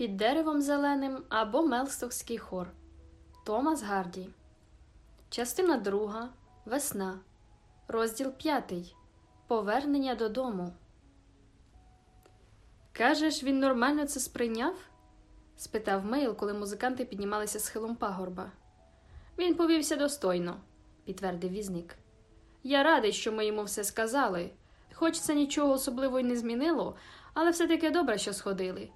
Під деревом зеленим або Мелстокський хор. Томас Гарді. Частина друга. Весна. Розділ п'ятий. Повернення додому. Кажеш, він нормально це сприйняв? спитав Мейл, коли музиканти піднімалися схилом пагорба. Він повівся достойно, підтвердив візник. Я радий, що ми йому все сказали. Хоч це нічого особливо й не змінило, але все таки добре, що сходили,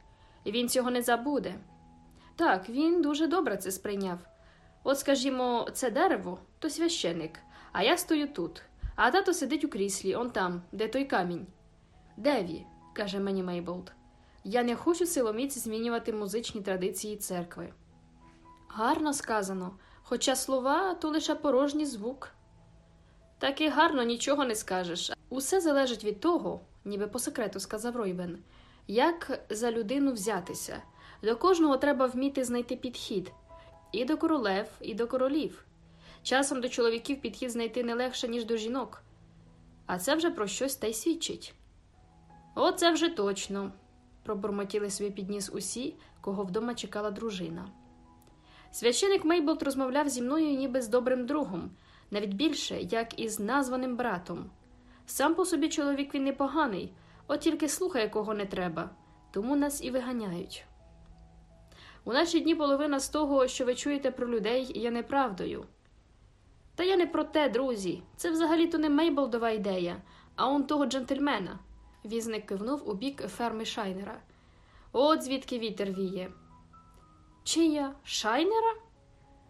і він цього не забуде. Так, він дуже добре це сприйняв. От, скажімо, це дерево то священик, а я стою тут, а тато сидить у кріслі, он там, де той камінь. Деві, каже мені Мейболд, я не хочу силоміць змінювати музичні традиції церкви. Гарно сказано, хоча слова то лише порожній звук. Так і гарно нічого не скажеш. Усе залежить від того, ніби по секрету сказав Ройбен, як за людину взятися. До кожного треба вміти знайти підхід і до королев, і до королів. Часом до чоловіків підхід знайти не легше, ніж до жінок. А це вже про щось та й свідчить. Оце вже точно, пробурмотіли собі підніс усі, кого вдома чекала дружина. Священик Мейболт розмовляв зі мною ніби з добрим другом, навіть більше, як із названим братом. Сам по собі чоловік він непоганий, от тільки слухає, кого не треба, тому нас і виганяють. У наші дні половина з того, що ви чуєте про людей, є неправдою. Та я не про те, друзі. Це взагалі-то не Мейболдова ідея, а он того джентльмена. Візник кивнув у бік ферми Шайнера. От звідки вітер віє. Чия? Шайнера?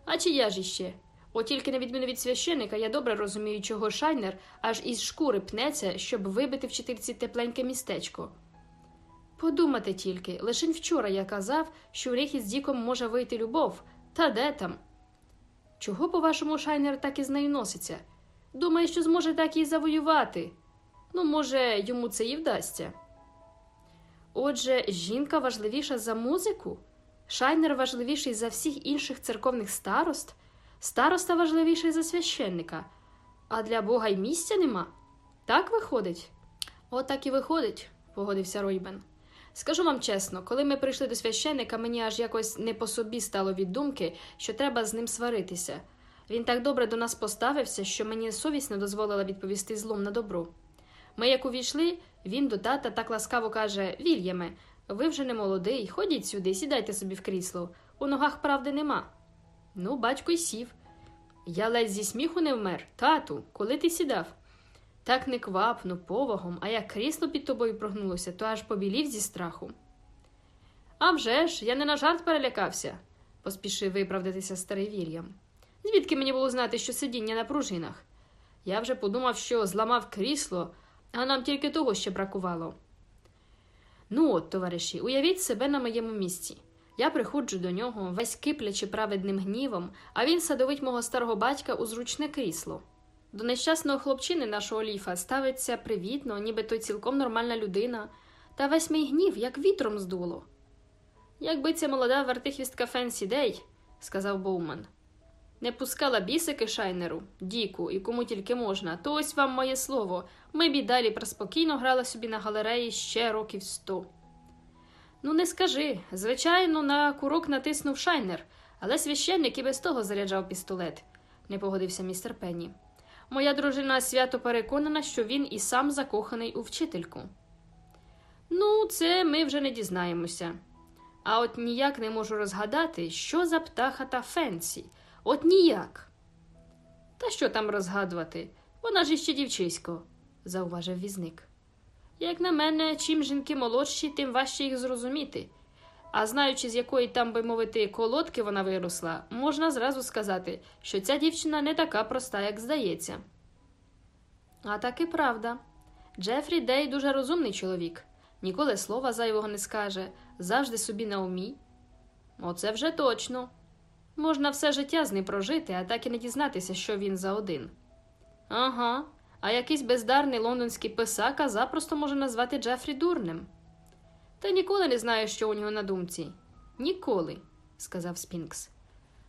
А чия ж іще? От тільки на відміну від священика, я добре розумію, чого Шайнер аж із шкури пнеться, щоб вибити вчительці тепленьке містечко. Подумати тільки, лишень вчора я казав, що у них із Діком може вийти любов, та де там? Чого, по-вашому, Шайнер так із нею носиться? Думає, що зможе так її завоювати. Ну, може, йому це і вдасться. Отже, жінка важливіша за музику, Шайнер важливіший за всіх інших церковних старост, староста важливіший за священника, а для Бога й місця нема. Так виходить? От так і виходить, погодився Ройбен. Скажу вам чесно, коли ми прийшли до священника, мені аж якось не по собі стало від думки, що треба з ним сваритися. Він так добре до нас поставився, що мені совість не дозволила відповісти злом на добро. Ми, як увійшли, він до тата так ласкаво каже Вільяме, ви вже не молодий, ходіть сюди, сідайте собі в крісло. У ногах правди нема. Ну, батько й сів. Я ледь зі сміху не вмер. Тату, коли ти сідав? Так неквапно, повагом, а як крісло під тобою прогнулося, то аж побілів зі страху. «А вже ж, я не на жарт перелякався, поспішив виправдатися старий Вільям. Звідки мені було знати, що сидіння на пружинах? Я вже подумав, що зламав крісло, а нам тільки того ще бракувало. Ну от, товариші, уявіть себе на моєму місці. Я приходжу до нього, весь киплячи праведним гнівом, а він садовить мого старого батька у зручне крісло. До нещасного хлопчини нашого ліфа ставиться привітно, ніби той цілком нормальна людина, та весь мій гнів, як вітром здуло. Якби ця молода вертихвістка Фенсі Дей, сказав Боуман, не пускала бісики шайнеру, Діку і кому тільки можна, то ось вам моє слово. Ми б і далі преспокійно грали собі на галереї ще років сто. Ну, не скажи. Звичайно, на курок натиснув шайнер, але священник і без того заряджав пістолет, не погодився містер Пенні. Моя дружина свято переконана, що він і сам закоханий у вчительку. Ну, це ми вже не дізнаємося. А от ніяк не можу розгадати, що за птаха та Фенсі. От ніяк. Та що там розгадувати? Вона ж іще дівчисько, зауважив візник. Як на мене, чим жінки молодші, тим важче їх зрозуміти. А знаючи, з якої там, би мовити, колодки вона виросла, можна зразу сказати, що ця дівчина не така проста, як здається. А так і правда. Джефрі Дей дуже розумний чоловік, ніколи слова зайвого не скаже, завжди собі на умі. Оце вже точно. Можна все життя з ним прожити, а так і не дізнатися, що він за один. Ага, а якийсь бездарний лондонський писака запросто може назвати Джефрі дурним. Та ніколи не знаю, що у нього на думці. Ніколи, сказав Спінкс.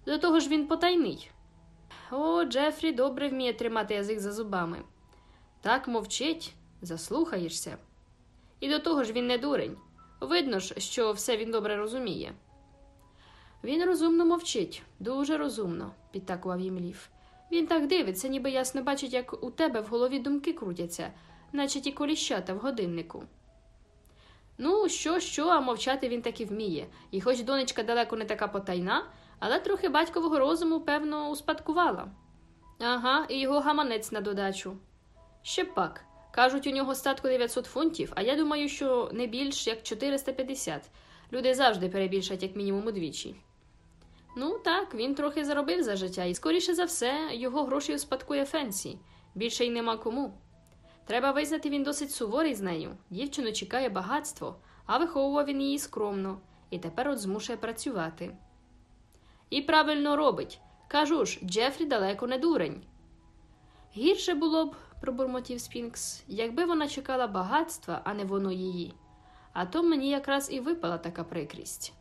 До того ж він потайний. О, Джефрі добре вміє тримати язик за зубами. Так мовчить, заслухаєшся. І до того ж він не дурень. Видно ж, що все він добре розуміє. Він розумно мовчить, дуже розумно, підтакував їм лів. Він так дивиться, ніби ясно бачить, як у тебе в голові думки крутяться, наче ті коліщата в годиннику. Ну, що, що, а мовчати він таки вміє, і хоч донечка далеко не така потайна, але трохи батькового розуму, певно, успадкувала. Ага, і його гаманець на додачу. Ще пак. Кажуть, у нього статку 900 фунтів, а я думаю, що не більш як 450. Люди завжди перебільшать як мінімум удвічі. Ну так, він трохи заробив за життя, і скоріше за все, його гроші успадкує Фенсі. Більше й нема кому. Треба визнати, він досить суворий з нею. Дівчину чекає багатство, а виховував він її скромно, і тепер от змушує працювати. І правильно робить. Кажу ж, Джефрі далеко не дурень. Гірше було б, пробурмотів Спінкс, якби вона чекала багатства, а не воно її. А то мені якраз і випала така прикрість.